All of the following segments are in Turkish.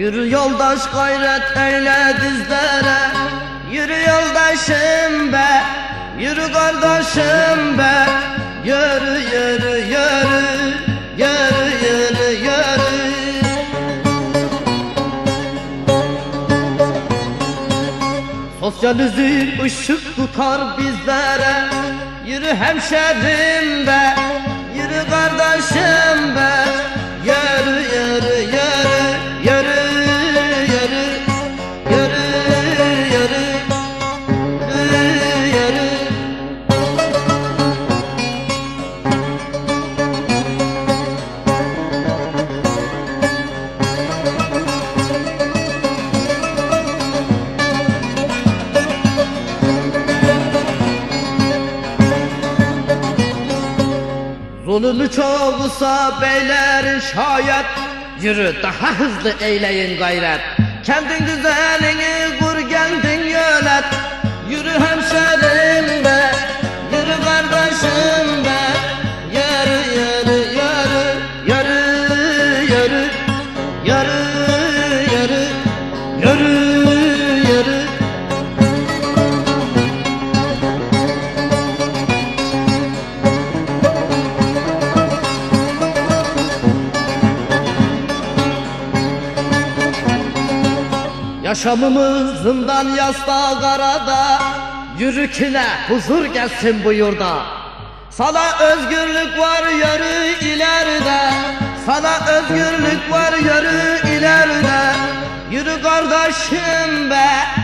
Yürü yoldaş gayret eyle dizlere. Yürü yoldaşım be. Yürü kardeşim be. Yürü yürü yürü. Yürü yürü yürü. Sosyalizm ışık tutar bizlere. Yürü hemşerim be. Yürü kardeşim be Zulümü çoğusa beyler şayet. Yürü daha hızlı eyleyin gayret. Kendin düzenini kur kendin yönet. Yürü hemşerim be Yürü kardeşim be yürü yürü Yürü yürü Yürü yürü Yaşamımız zindan yastığa karada Yürüküne huzur gelsin bu yurda. Sana özgürlük var yürü ileride Sana özgürlük var yürü ileride. Yürü kardeşim be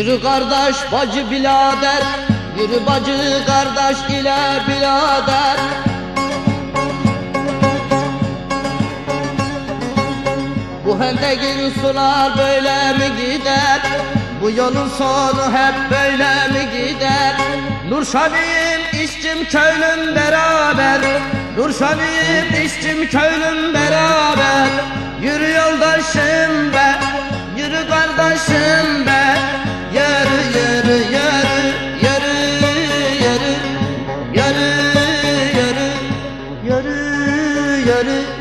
Yürü kardeş bacı birader Yürü bacı kardeş ile birader. Bu hendeki sular böyle mi gider? Bu yolun sonu hep böyle mi gider? Nurşaniyim işçim köylüm beraber. Nurşaniyim işçim köylüm beraber. Yürü yoldaşım be Yürü yürü Yürü yürü